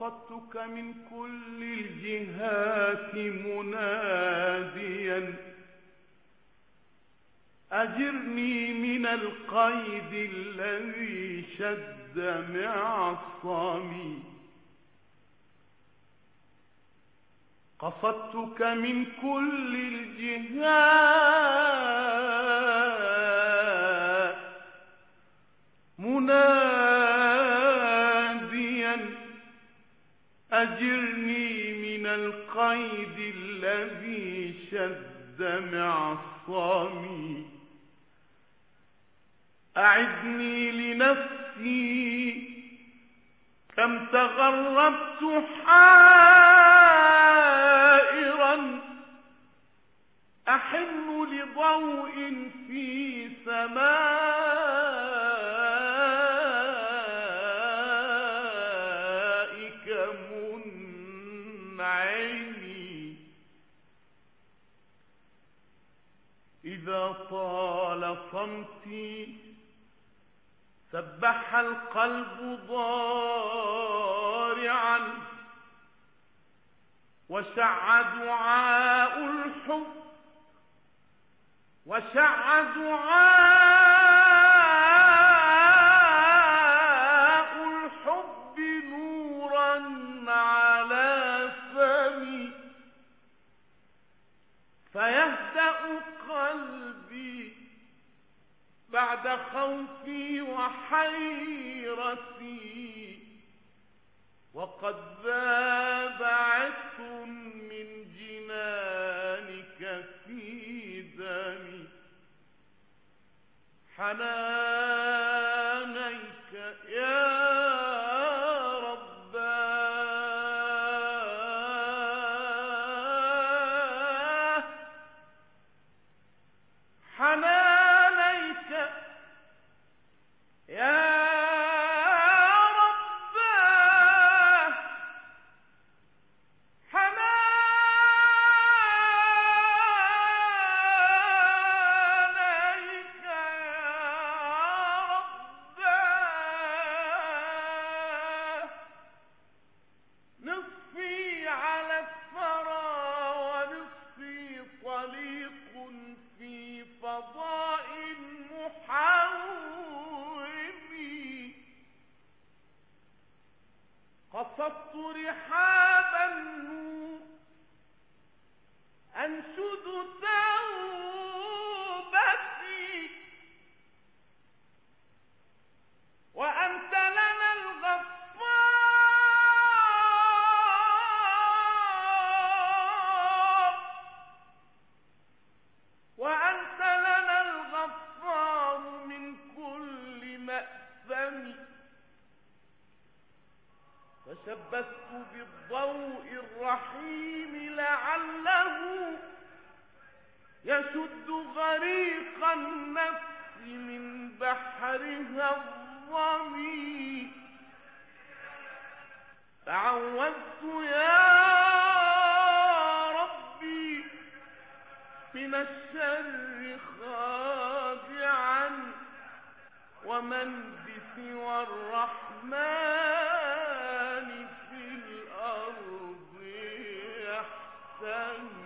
قصدتك من كل الجهات مناديا. أجرني من القيد الذي شد معصمي. قصدتك من كل الجهات مناديا. أجرني من القيد الذي شد معصمي أعدني لنفسي كم تغربت حائرا. أحن لضوء في سمائك منعمي إذا طال صمتي سبح القلب ضارعا وشع دعاء الحب وشع دعاء بعد خوفي وحيرتي. وقد ذاب عطر من جنانك في دمي. حنانيك قصدت رحاب النور أنشد فشبثت بالضوء الرحيم لعله يشد غريق النفس من بحرها الظمي تعوذت يا ربي من الشر خادعا ومن بسوى الرحمن يحتمي